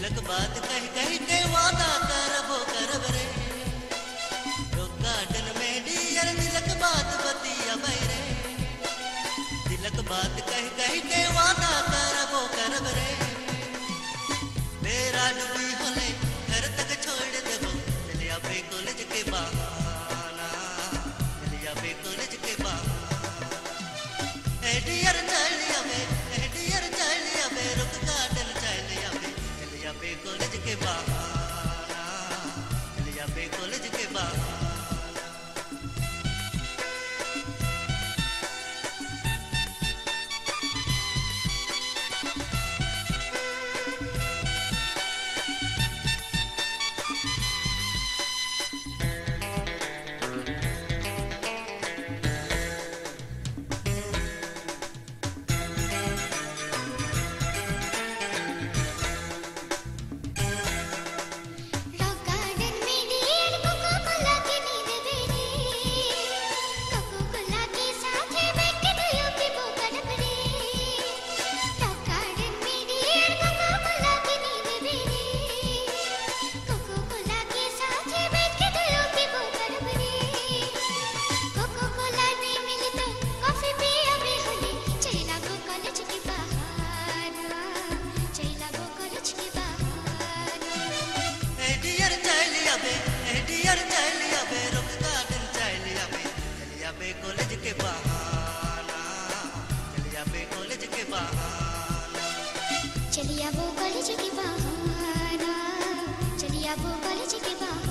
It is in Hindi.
तिलक बात कह कह के वादा करबो करब रे गार्डन में डियर तिलक बात बतिया रे तिलक बात कह कह के वादा करबो करब रे मेरा डूबी होले que va. चलिया बे कॉलेज के बाहर। चलिया वो कॉलेज के बाहर, चलिया वो कॉलेज के बाहर।